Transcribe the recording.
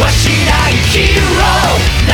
はしないヒーロー。